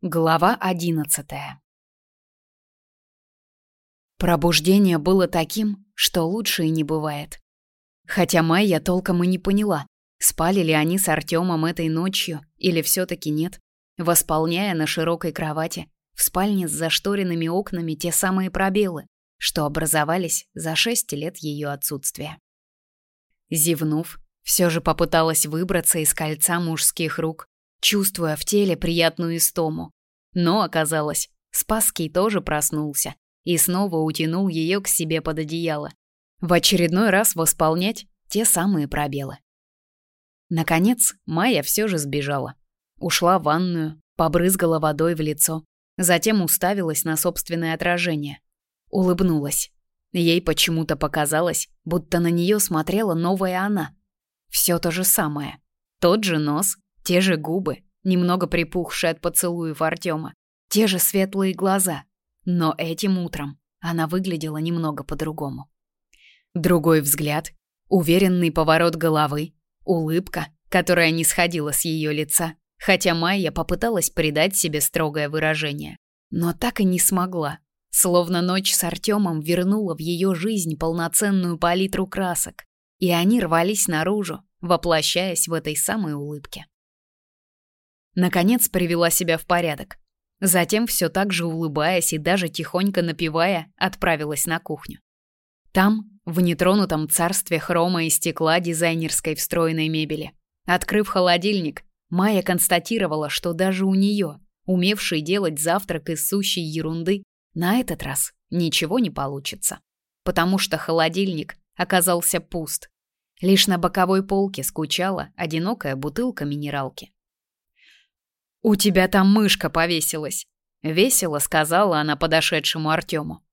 Глава одиннадцатая Пробуждение было таким, что лучше и не бывает. Хотя Майя толком и не поняла, спали ли они с Артемом этой ночью или все-таки нет, восполняя на широкой кровати в спальне с зашторенными окнами те самые пробелы, что образовались за шесть лет ее отсутствия. Зевнув, все же попыталась выбраться из кольца мужских рук, чувствуя в теле приятную истому. Но оказалось, Спасский тоже проснулся и снова утянул ее к себе под одеяло. В очередной раз восполнять те самые пробелы. Наконец, Майя все же сбежала. Ушла в ванную, побрызгала водой в лицо, затем уставилась на собственное отражение. Улыбнулась. Ей почему-то показалось, будто на нее смотрела новая она. Все то же самое. Тот же нос, те же губы, немного припухшие от поцелуев Артема, те же светлые глаза. Но этим утром она выглядела немного по-другому. Другой взгляд, уверенный поворот головы, улыбка, которая не сходила с ее лица, хотя Майя попыталась придать себе строгое выражение, но так и не смогла. Словно ночь с Артемом вернула в ее жизнь полноценную палитру красок, и они рвались наружу, воплощаясь в этой самой улыбке. Наконец привела себя в порядок. Затем все так же улыбаясь и даже тихонько напевая, отправилась на кухню. Там, в нетронутом царстве хрома и стекла дизайнерской встроенной мебели, открыв холодильник, Майя констатировала, что даже у нее, умевшей делать завтрак из сущей ерунды, на этот раз ничего не получится, потому что холодильник оказался пуст. Лишь на боковой полке скучала одинокая бутылка минералки. «У тебя там мышка повесилась», — весело сказала она подошедшему Артему.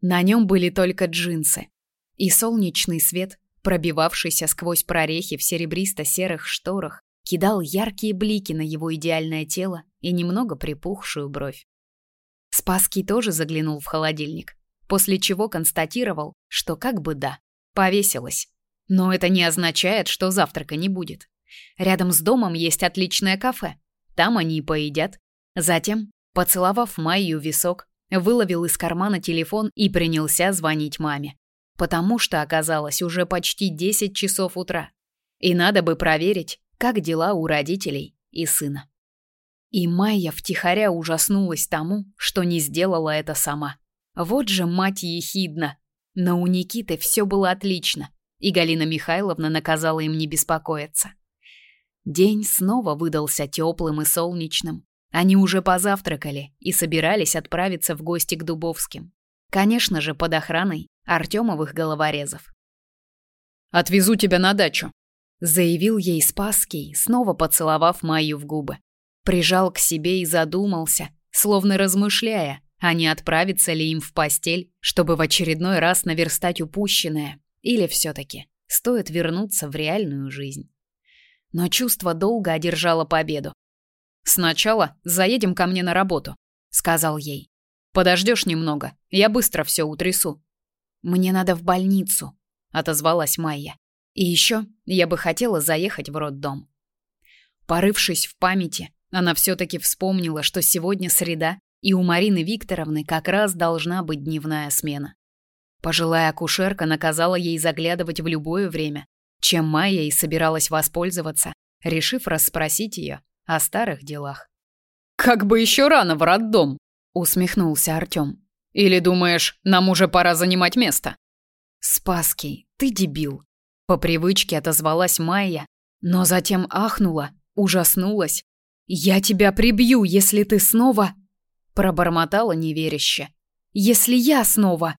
На нем были только джинсы. И солнечный свет, пробивавшийся сквозь прорехи в серебристо-серых шторах, кидал яркие блики на его идеальное тело и немного припухшую бровь. Спасский тоже заглянул в холодильник, после чего констатировал, что как бы да, повесилась. Но это не означает, что завтрака не будет. Рядом с домом есть отличное кафе, там они и поедят. Затем, поцеловав Майю висок, выловил из кармана телефон и принялся звонить маме. Потому что оказалось уже почти 10 часов утра. И надо бы проверить, как дела у родителей и сына. И Майя втихаря ужаснулась тому, что не сделала это сама. Вот же мать ехидна. Но у Никиты все было отлично, и Галина Михайловна наказала им не беспокоиться. День снова выдался теплым и солнечным. Они уже позавтракали и собирались отправиться в гости к Дубовским. Конечно же, под охраной Артемовых головорезов. «Отвезу тебя на дачу», — заявил ей Спасский, снова поцеловав Майю в губы. Прижал к себе и задумался, словно размышляя, а не отправиться ли им в постель, чтобы в очередной раз наверстать упущенное, или все-таки стоит вернуться в реальную жизнь но чувство долго одержало победу. «Сначала заедем ко мне на работу», — сказал ей. «Подождешь немного, я быстро все утрясу». «Мне надо в больницу», — отозвалась Майя. «И еще я бы хотела заехать в роддом». Порывшись в памяти, она все-таки вспомнила, что сегодня среда, и у Марины Викторовны как раз должна быть дневная смена. Пожилая акушерка наказала ей заглядывать в любое время, чем Майя и собиралась воспользоваться, решив расспросить ее о старых делах. «Как бы еще рано в роддом!» — усмехнулся Артем. «Или думаешь, нам уже пора занимать место?» «Спаский, ты дебил!» По привычке отозвалась Майя, но затем ахнула, ужаснулась. «Я тебя прибью, если ты снова...» Пробормотала неверяще. «Если я снова...»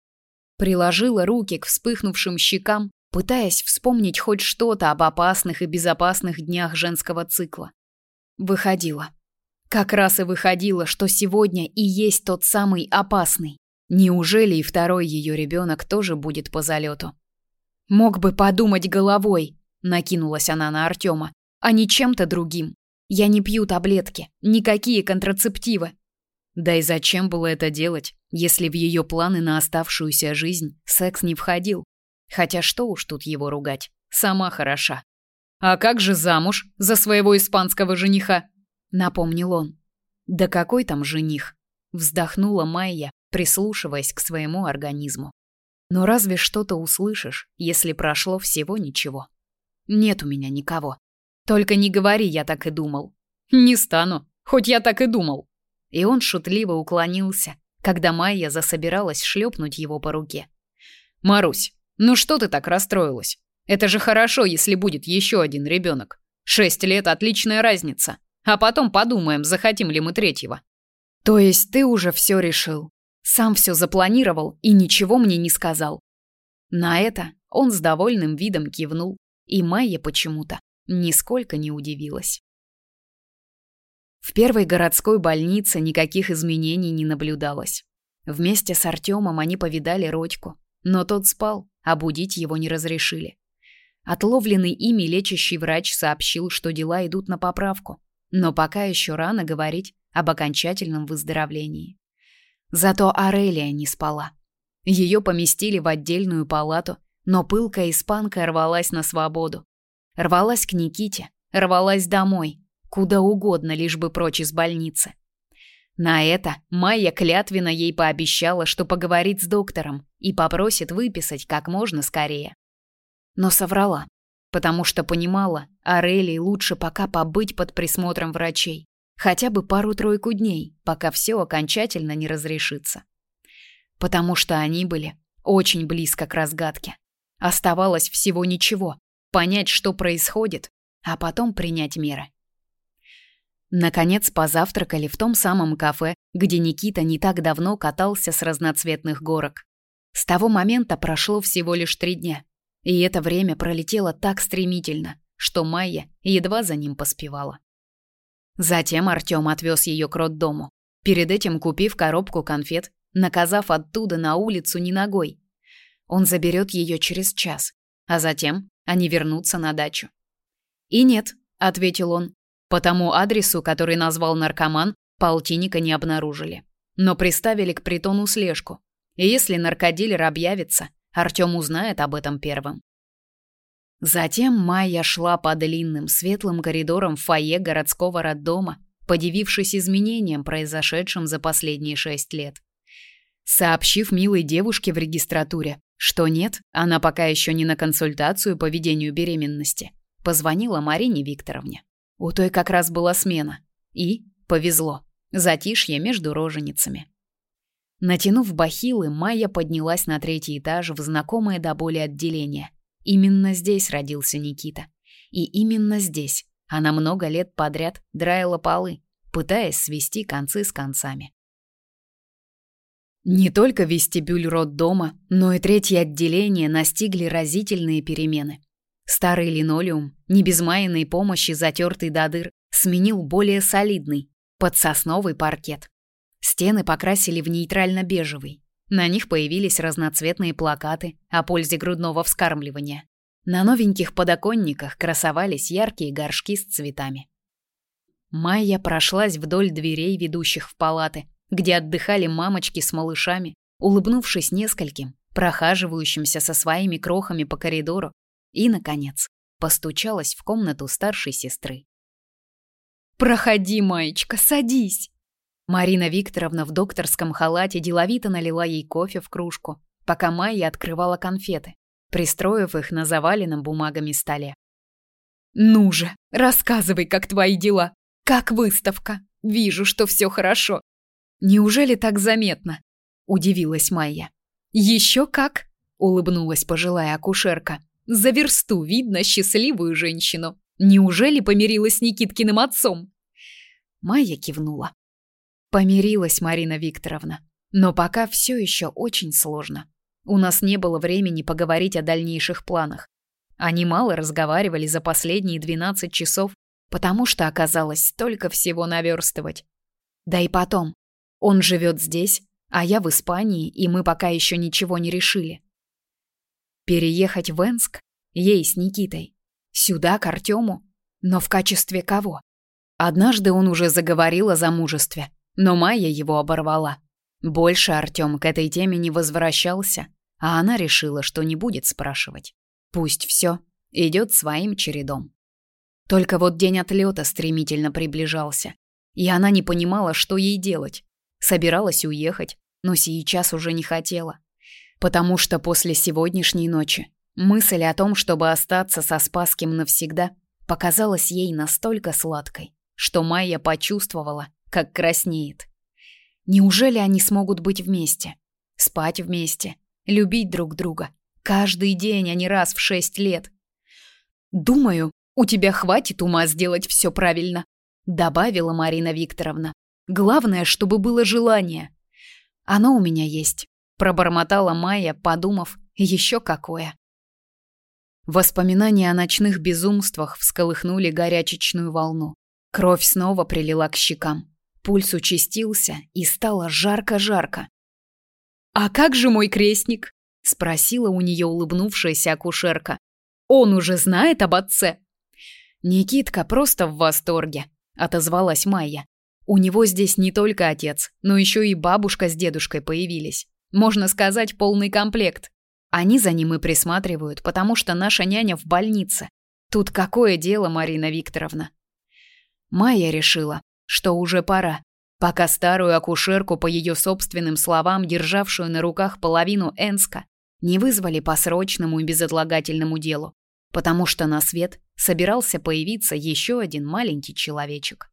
Приложила руки к вспыхнувшим щекам пытаясь вспомнить хоть что-то об опасных и безопасных днях женского цикла. Выходило. Как раз и выходило, что сегодня и есть тот самый опасный. Неужели и второй ее ребенок тоже будет по залету? Мог бы подумать головой, накинулась она на Артема, а не чем-то другим. Я не пью таблетки, никакие контрацептивы. Да и зачем было это делать, если в ее планы на оставшуюся жизнь секс не входил? Хотя что уж тут его ругать, сама хороша. «А как же замуж за своего испанского жениха?» — напомнил он. Да какой там жених? Вздохнула Майя, прислушиваясь к своему организму. Но разве что-то услышишь, если прошло всего ничего? Нет у меня никого. Только не говори, я так и думал. Не стану, хоть я так и думал. И он шутливо уклонился, когда Майя засобиралась шлепнуть его по руке. Марусь, ну что ты так расстроилась? Это же хорошо, если будет еще один ребенок. Шесть лет отличная разница. А потом подумаем, захотим ли мы третьего. То есть ты уже все решил? Сам все запланировал и ничего мне не сказал. На это он с довольным видом кивнул, и Майя почему-то нисколько не удивилась. В первой городской больнице никаких изменений не наблюдалось. Вместе с Артемом они повидали Родьку, но тот спал, а будить его не разрешили. Отловленный ими лечащий врач сообщил, что дела идут на поправку, но пока еще рано говорить об окончательном выздоровлении. Зато Арелия не спала. Ее поместили в отдельную палату, но пылкая испанка рвалась на свободу. Рвалась к Никите, рвалась домой, куда угодно, лишь бы прочь из больницы. На это Майя клятвенно ей пообещала, что поговорит с доктором и попросит выписать как можно скорее. Но соврала, потому что понимала, Арелии лучше пока побыть под присмотром врачей, хотя бы пару-тройку дней, пока все окончательно не разрешится. Потому что они были очень близко к разгадке. Оставалось всего ничего, понять, что происходит, а потом принять меры. Наконец позавтракали в том самом кафе, где Никита не так давно катался с разноцветных горок. С того момента прошло всего лишь три дня, и это время пролетело так стремительно, что Майя едва за ним поспевала. Затем Артём отвез ее к роддому, перед этим купив коробку конфет, наказав оттуда на улицу не ногой. Он заберет ее через час, а затем они вернутся на дачу. «И нет», — ответил он, по тому адресу, который назвал наркоман, полтинника не обнаружили. Но приставили к притону слежку. И если наркодилер объявится, Артём узнает об этом первым. Затем Майя шла по длинным светлым коридорам фойе городского роддома, подивившись изменениям, произошедшим за последние шесть лет. Сообщив милой девушке в регистратуре, что нет, она пока еще не на консультацию по ведению беременности, позвонила Марине Викторовне. У той как раз была смена. И повезло. Затишье между роженицами. Натянув бахилы, Майя поднялась на третий этаж в знакомое до боли отделение. Именно здесь родился Никита. И именно здесь она много лет подряд драила полы, пытаясь свести концы с концами. Не только вестибюль роддома, но и третье отделение настигли разительные перемены. Старый линолеум, не без майной помощи затертый до дыр, сменил более солидный, подсосновый паркет. Стены покрасили в нейтрально-бежевый. На них появились разноцветные плакаты о пользе грудного вскармливания. На новеньких подоконниках красовались яркие горшки с цветами. Майя прошлась вдоль дверей, ведущих в палаты, где отдыхали мамочки с малышами, улыбнувшись нескольким, прохаживающимся со своими крохами по коридору и, наконец, постучалась в комнату старшей сестры. «Проходи, маечка, садись!» Марина Викторовна в докторском халате деловито налила ей кофе в кружку, пока Майя открывала конфеты, пристроив их на заваленном бумагами столе. «Ну же, рассказывай, как твои дела. Как выставка? Вижу, что все хорошо. Неужели так заметно?» – удивилась Майя. «Еще как?» – улыбнулась пожилая акушерка. За версту видно счастливую женщину. Неужели помирилась Никиткиным отцом? Майя кивнула. Помирилась Марина Викторовна. Но пока все еще очень сложно. У нас не было времени поговорить о дальнейших планах. Они мало разговаривали за последние 12 часов, потому что оказалось столько всего наверстывать. Да и потом, он живет здесь, а я в Испании, и мы пока еще ничего не решили. Переехать в Энск? Ей с Никитой. Сюда, к Артему? Но в качестве кого? Однажды он уже заговорил о замужестве, но Майя его оборвала. Больше Артем к этой теме не возвращался, а она решила, что не будет спрашивать. Пусть все идет своим чередом. Только вот день отлета стремительно приближался, И она не понимала, что ей делать. Собиралась уехать, но сейчас уже не хотела. Потому что после сегодняшней ночи мысль о том, чтобы остаться со Спасским навсегда, показалась ей настолько сладкой, что Майя почувствовала, как краснеет. Неужели они смогут быть вместе? Спать вместе, любить друг друга. Каждый день, а не раз в шесть лет. «Думаю, у тебя хватит ума сделать все правильно», добавила Марина Викторовна. «Главное, чтобы было желание». «Оно у меня есть», пробормотала Майя, подумав, еще какое. Воспоминания о ночных безумствах всколыхнули горячечную волну. Кровь снова прилила к щекам. Пульс участился, и стало жарко-жарко. «А как же мой крестник?» — спросила у нее улыбнувшаяся акушерка. «Он уже знает об отце?» «Никитка просто в восторге», — отозвалась Майя. «У него здесь не только отец, но еще и бабушка с дедушкой появились. Можно сказать, полный комплект. Они за ним и присматривают, потому что наша няня в больнице. Тут какое дело, Марина Викторовна?» Майя решила, что уже пора, пока старую акушерку, по ее собственным словам, державшую на руках половину Энска, не вызвали по срочному и безотлагательному делу, потому что на свет собирался появиться еще один маленький человечек.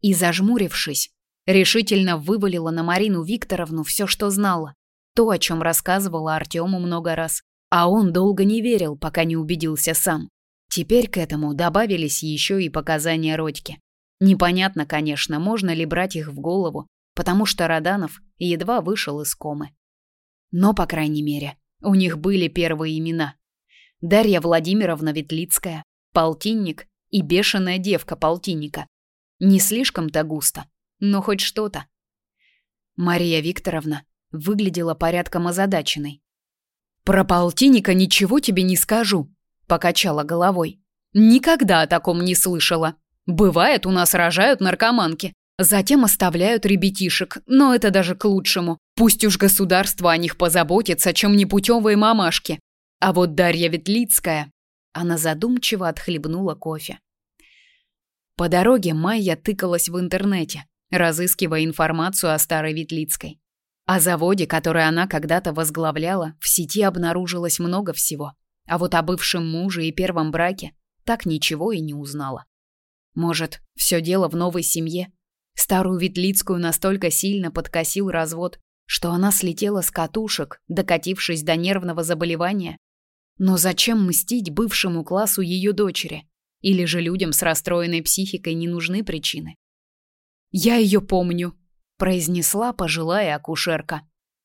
И зажмурившись, решительно вывалила на Марину Викторовну все, что знала, то, о чем рассказывала Артему много раз, а он долго не верил, пока не убедился сам. Теперь к этому добавились еще и показания Родьки. Непонятно, конечно, можно ли брать их в голову, потому что Раданов едва вышел из комы. Но, по крайней мере, у них были первые имена. Дарья Владимировна Ветлицкая, полтинник и бешеная девка полтинника. Не слишком-то густо, но хоть что-то. Мария Викторовна выглядела порядком озадаченной. «Про полтинника ничего тебе не скажу», — покачала головой. «Никогда о таком не слышала. Бывает, у нас рожают наркоманки, затем оставляют ребятишек, но это даже к лучшему. Пусть уж государство о них позаботится, чем непутевые мамашки. А вот Дарья Ветлицкая... Она задумчиво отхлебнула кофе. По дороге Майя тыкалась в интернете, разыскивая информацию о старой Ветлицкой. О заводе, который она когда-то возглавляла, в сети обнаружилось много всего. А вот о бывшем муже и первом браке так ничего и не узнала. Может, все дело в новой семье? Старую Ветлицкую настолько сильно подкосил развод, что она слетела с катушек, докатившись до нервного заболевания. Но зачем мстить бывшему классу ее дочери? Или же людям с расстроенной психикой не нужны причины? «Я ее помню», — произнесла пожилая акушерка.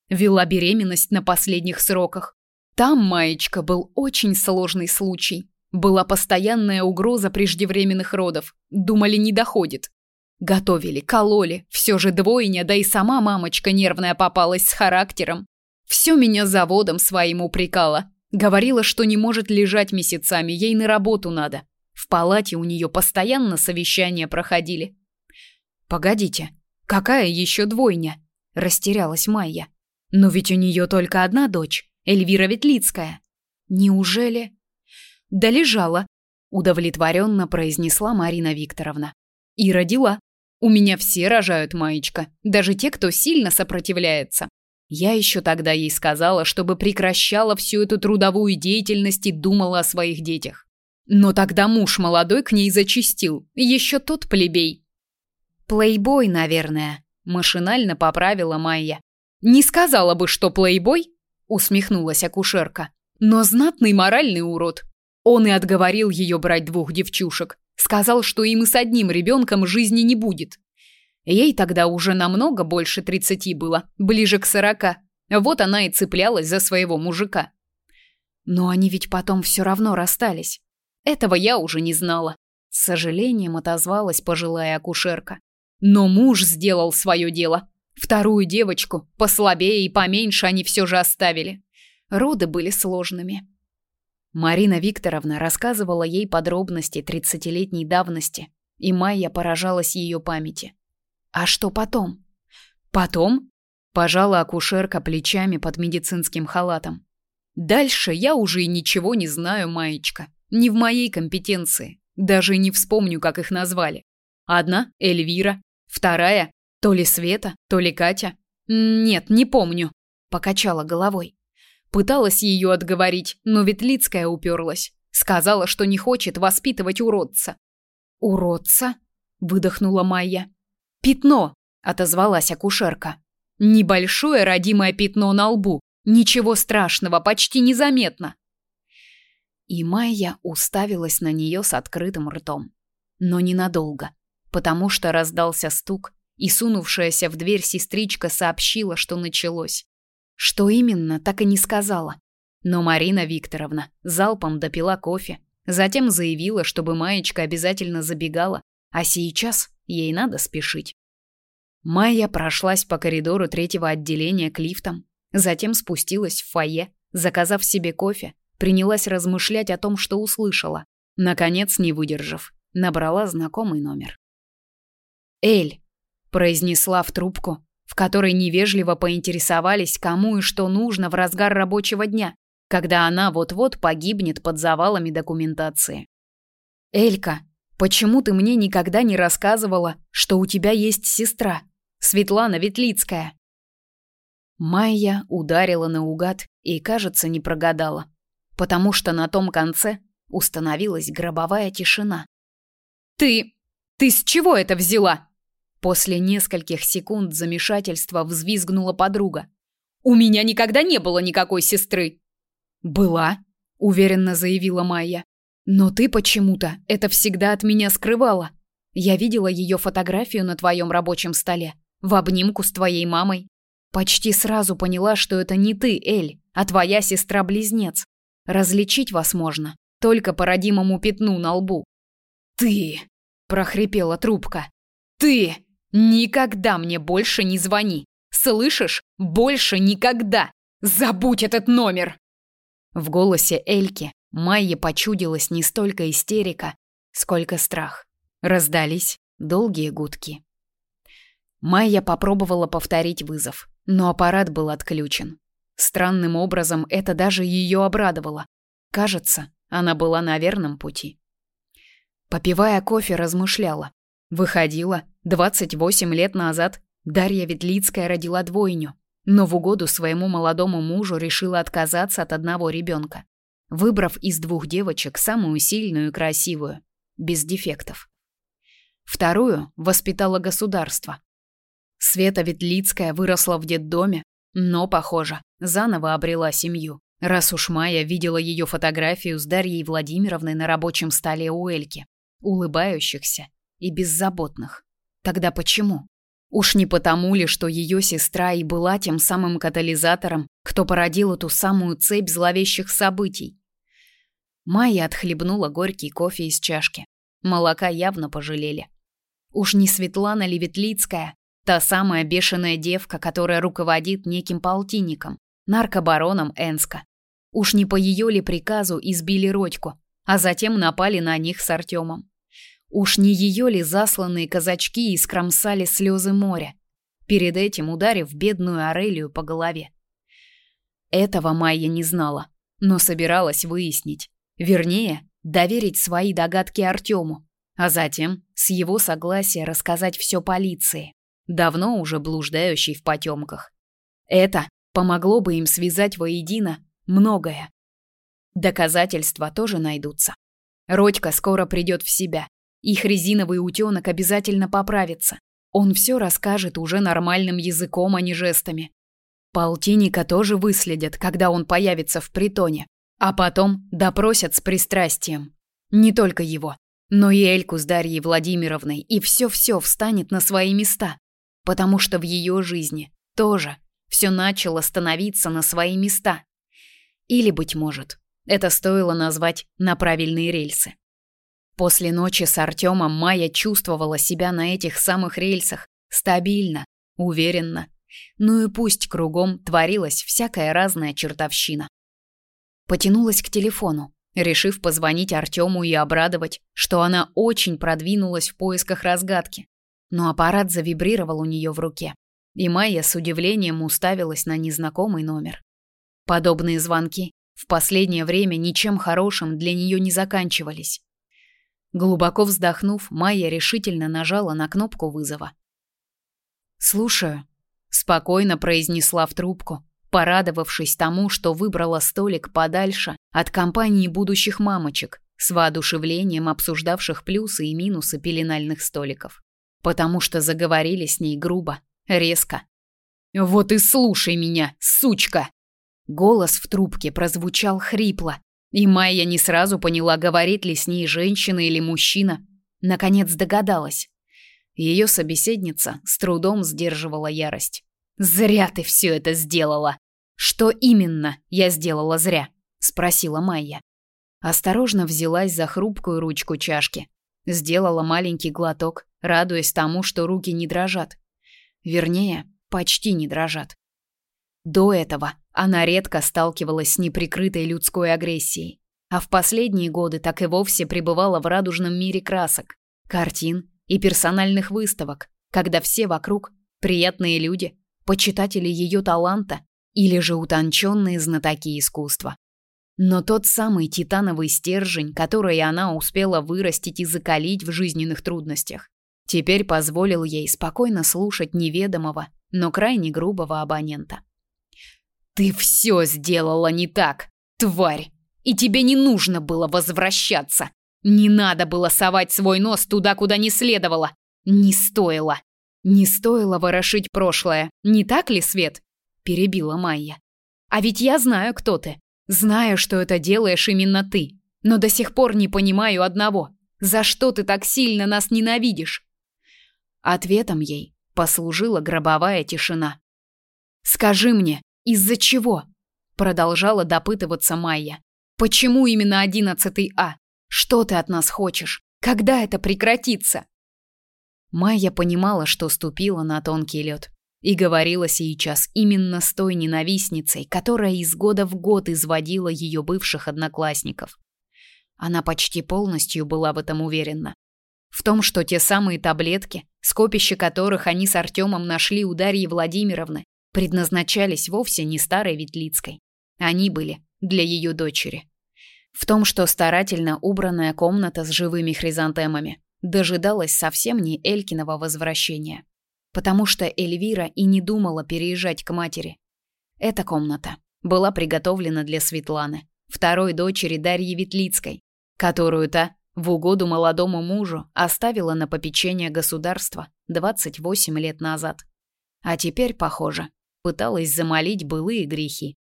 Вела беременность на последних сроках. Там, маечка, был очень сложный случай. Была постоянная угроза преждевременных родов. Думали, не доходит. Готовили, кололи, все же двойня, да и сама мамочка нервная попалась с характером. Все меня заводом своим упрекала. Говорила, что не может лежать месяцами, ей на работу надо. В палате у нее постоянно совещания проходили. «Погодите, какая еще двойня?» – растерялась Майя. «Но ведь у нее только одна дочь, Эльвира Ветлицкая. Неужели...» «Да лежала», – удовлетворенно произнесла Марина Викторовна. «И родила. У меня все рожают, маечка, даже те, кто сильно сопротивляется. Я еще тогда ей сказала, чтобы прекращала всю эту трудовую деятельность и думала о своих детях. Но тогда муж молодой к ней зачистил, еще тот плебей. Плейбой, наверное, машинально поправила Майя. Не сказала бы, что плейбой, усмехнулась акушерка. Но знатный моральный урод. Он и отговорил ее брать двух девчушек. Сказал, что им и с одним ребенком жизни не будет. Ей тогда уже намного больше тридцати было, ближе к сорока. Вот она и цеплялась за своего мужика. Но они ведь потом все равно расстались. Этого я уже не знала. С сожалением отозвалась пожилая акушерка. Но муж сделал свое дело. Вторую девочку, послабее и поменьше, они все же оставили. Роды были сложными. Марина Викторовна рассказывала ей подробности тридцатилетней давности, и Майя поражалась ее памяти. А что потом? Потом пожала акушерка плечами под медицинским халатом. Дальше я уже и ничего не знаю, Маечка. Не в моей компетенции. Даже не вспомню, как их назвали. Одна — Эльвира, вторая — то ли Света, то ли Катя. Нет, не помню. Покачала головой. Пыталась ее отговорить, но Ветлицкая уперлась. Сказала, что не хочет воспитывать уродца. «Уродца?» — выдохнула Майя. «Пятно!» — отозвалась акушерка. «Небольшое родимое пятно на лбу. Ничего страшного, почти незаметно». И Майя уставилась на нее с открытым ртом. Но ненадолго, потому что раздался стук, и сунувшаяся в дверь сестричка сообщила, что началось. Что именно, так и не сказала. Но Марина Викторовна залпом допила кофе, затем заявила, чтобы Маечка обязательно забегала, а сейчас ей надо спешить. Майя прошлась по коридору третьего отделения к лифтам, затем спустилась в фойе, заказав себе кофе, принялась размышлять о том, что услышала. Наконец, не выдержав, набрала знакомый номер. «Эль», — произнесла в трубку, в которой невежливо поинтересовались, кому и что нужно в разгар рабочего дня, когда она вот-вот погибнет под завалами документации. «Элька, почему ты мне никогда не рассказывала, что у тебя есть сестра, Светлана Ветлицкая?» Майя ударила наугад и, кажется, не прогадала, потому что на том конце установилась гробовая тишина. «Ты... ты с чего это взяла?» После нескольких секунд замешательства взвизгнула подруга. «У меня никогда не было никакой сестры!» «Была», — уверенно заявила Майя. «Но ты почему-то это всегда от меня скрывала. Я видела ее фотографию на твоем рабочем столе, в обнимку с твоей мамой. Почти сразу поняла, что это не ты, Эль, а твоя сестра-близнец. Различить вас можно только по родимому пятну на лбу». «Ты!» — прохрипела трубка. «Ты!» Никогда мне больше не звони. Слышишь? Больше никогда. Забудь этот номер. В голосе Эльки Майе почудилась не столько истерика, сколько страх. Раздались долгие гудки. Майя попробовала повторить вызов, но аппарат был отключен. Странным образом это даже ее обрадовало. Кажется, она была на верном пути. Попивая кофе, размышляла. Выходила, 28 лет назад Дарья Ветлицкая родила двойню, но в угоду своему молодому мужу решила отказаться от одного ребенка, выбрав из двух девочек самую сильную и красивую, без дефектов. Вторую воспитала государство. Света Ветлицкая выросла в детдоме, но, похоже, заново обрела семью, раз уж Майя видела ее фотографию с Дарьей Владимировной на рабочем столе у Эльки, улыбающихся и беззаботных. Тогда почему? Уж не потому ли, что ее сестра и была тем самым катализатором, кто породил эту самую цепь зловещих событий? Майя отхлебнула горький кофе из чашки. Молока явно пожалели. Уж не Светлана Леветлицкая, та самая бешеная девка, которая руководит неким полтинником, наркобароном Энска. Уж не по ее ли приказу избили Родьку, а затем напали на них с Артемом. Уж не ее ли засланные казачки искромсали слезы моря, перед этим ударив бедную Арелию по голове? Этого Майя не знала, но собиралась выяснить. Вернее, доверить свои догадки Артему, а затем, с его согласия, рассказать все полиции, давно уже блуждающей в потемках. Это помогло бы им связать воедино многое. Доказательства тоже найдутся. Родька скоро придет в себя, их резиновый утенок обязательно поправится. Он все расскажет уже нормальным языком, а не жестами. Полтинника тоже выследят, когда он появится в притоне, а потом допросят с пристрастием. Не только его, но и Эльку с Дарьей Владимировной, и все-все встанет на свои места, потому что в ее жизни тоже все начало становиться на свои места. Или, быть может, это стоило назвать на правильные рельсы. После ночи с Артемом Майя чувствовала себя на этих самых рельсах, стабильно, уверенно. Ну и пусть кругом творилась всякая разная чертовщина. Потянулась к телефону, решив позвонить Артему и обрадовать, что она очень продвинулась в поисках разгадки. Но аппарат завибрировал у нее в руке, и Майя с удивлением уставилась на незнакомый номер. Подобные звонки в последнее время ничем хорошим для нее не заканчивались. Глубоко вздохнув, Майя решительно нажала на кнопку вызова. «Слушаю», — спокойно произнесла в трубку, порадовавшись тому, что выбрала столик подальше от компании будущих мамочек, с воодушевлением обсуждавших плюсы и минусы пеленальных столиков. Потому что заговорили с ней грубо, резко. «Вот и слушай меня, сучка!» Голос в трубке прозвучал хрипло, и Майя не сразу поняла, говорит ли с ней женщина или мужчина. Наконец догадалась. Ее собеседница с трудом сдерживала ярость. «Зря ты все это сделала!» «Что именно я сделала зря?» – спросила Майя. Осторожно взялась за хрупкую ручку чашки. Сделала маленький глоток, радуясь тому, что руки не дрожат. Вернее, почти не дрожат. До этого она редко сталкивалась с неприкрытой людской агрессией, а в последние годы так и вовсе пребывала в радужном мире красок, картин и персональных выставок, когда все вокруг приятные люди, почитатели ее таланта или же утонченные знатоки искусства. Но тот самый титановый стержень, который она успела вырастить и закалить в жизненных трудностях, теперь позволил ей спокойно слушать неведомого, но крайне грубого абонента. Ты все сделала не так, тварь. И тебе не нужно было возвращаться. Не надо было совать свой нос туда, куда не следовало. Не стоило. Не стоило ворошить прошлое. Не так ли, Свет? перебила Майя. А ведь я знаю, кто ты. Знаю, что это делаешь именно ты. Но до сих пор не понимаю одного. За что ты так сильно нас ненавидишь? Ответом ей послужила гробовая тишина. Скажи мне, из-за чего? Продолжала допытываться Майя. Почему именно одиннадцатый А? Что ты от нас хочешь? Когда это прекратится? Майя понимала, что ступила на тонкий лед. И говорила сейчас именно с той ненавистницей, которая из года в год изводила ее бывших одноклассников. Она почти полностью была в этом уверена. В том, что те самые таблетки, скопище которых они с Артемом нашли у Дарьи Владимировны, предназначались вовсе не старой Ветлицкой. Они были для ее дочери. В том, что старательно убранная комната с живыми хризантемами дожидалась совсем не Элькиного возвращения, потому что Эльвира и не думала переезжать к матери. Эта комната была приготовлена для Светланы, второй дочери Дарьи Ветлицкой, которую та в угоду молодому мужу оставила на попечение государства 28 лет назад. А теперь, похоже, пыталась замолить былые грехи.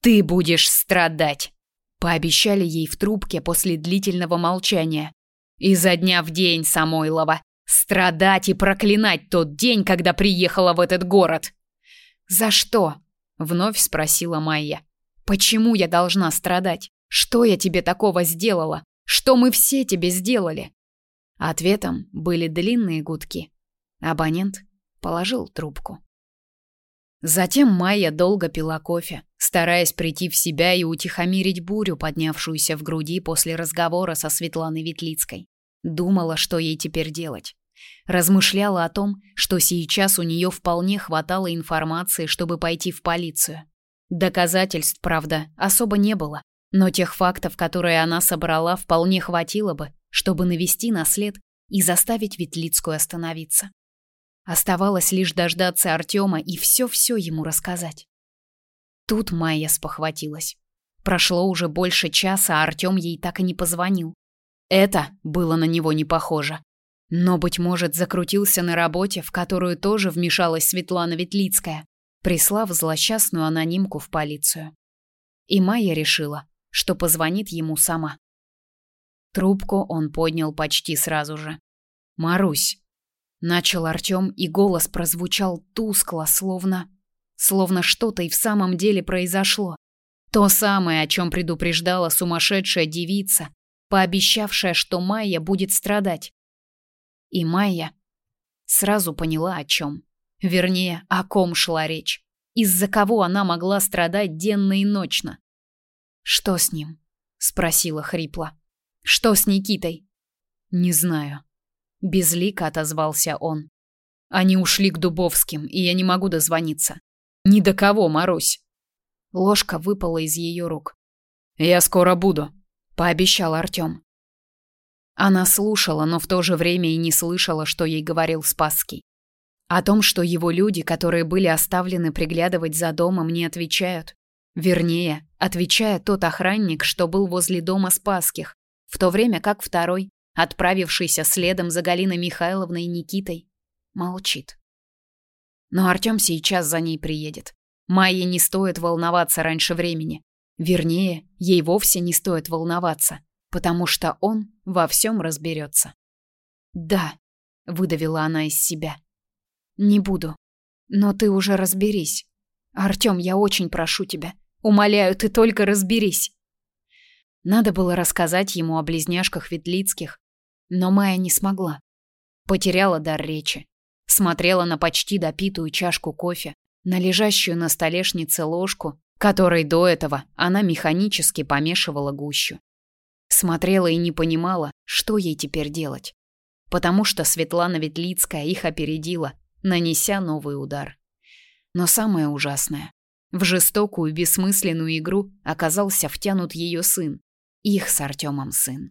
«Ты будешь страдать!» — пообещали ей в трубке после длительного молчания. «Изо дня в день, Самойлова! Страдать и проклинать тот день, когда приехала в этот город!» «За что?» — вновь спросила Майя. «Почему я должна страдать? Что я тебе такого сделала? Что мы все тебе сделали?» Ответом были длинные гудки. Абонент положил трубку. Затем Майя долго пила кофе, стараясь прийти в себя и утихомирить бурю, поднявшуюся в груди после разговора со Светланой Ветлицкой. Думала, что ей теперь делать. Размышляла о том, что сейчас у нее вполне хватало информации, чтобы пойти в полицию. Доказательств, правда, особо не было, но тех фактов, которые она собрала, вполне хватило бы, чтобы навести на след и заставить Ветлицкую остановиться. Оставалось лишь дождаться Артема и все-все ему рассказать. Тут Майя спохватилась. Прошло уже больше часа, а Артем ей так и не позвонил. Это было на него не похоже. Но, быть может, закрутился на работе, в которую тоже вмешалась Светлана Ветлицкая, прислав злосчастную анонимку в полицию. И Майя решила, что позвонит ему сама. Трубку он поднял почти сразу же. «Марусь, Начал Артём, и голос прозвучал тускло, словно... Словно что-то и в самом деле произошло. То самое, о чем предупреждала сумасшедшая девица, пообещавшая, что Майя будет страдать. И Майя сразу поняла, о чем. Вернее, о ком шла речь. Из-за кого она могла страдать денно и ночно. «Что с ним?» — спросила хрипло. «Что с Никитой?» «Не знаю», Безлико отозвался он. Они ушли к Дубовским, и я не могу дозвониться. Ни до кого, Марусь. Ложка выпала из ее рук. Я скоро буду, пообещал Артем. Она слушала, но в то же время и не слышала, что ей говорил Спасский. О том, что его люди, которые были оставлены приглядывать за домом, не отвечают. Вернее, отвечает тот охранник, что был возле дома Спасских, в то время как второй, отправившийся следом за Галиной Михайловной и Никитой, молчит. Но Артём сейчас за ней приедет. Майе не стоит волноваться раньше времени. Вернее, ей вовсе не стоит волноваться, потому что он во всем разберется. «Да», — выдавила она из себя. Не буду. Но ты уже разберись. Артём, я очень прошу тебя. Умоляю, ты только разберись. Надо было рассказать ему о близняшках Ветлицких, но Майя не смогла. Потеряла дар речи. Смотрела на почти допитую чашку кофе, на лежащую на столешнице ложку, которой до этого она механически помешивала гущу. Смотрела и не понимала, что ей теперь делать. Потому что Светлана Ветлицкая их опередила нанеся новый удар. Но самое ужасное, в жестокую, бессмысленную игру оказался втянут ее сын, их с Артемом сын.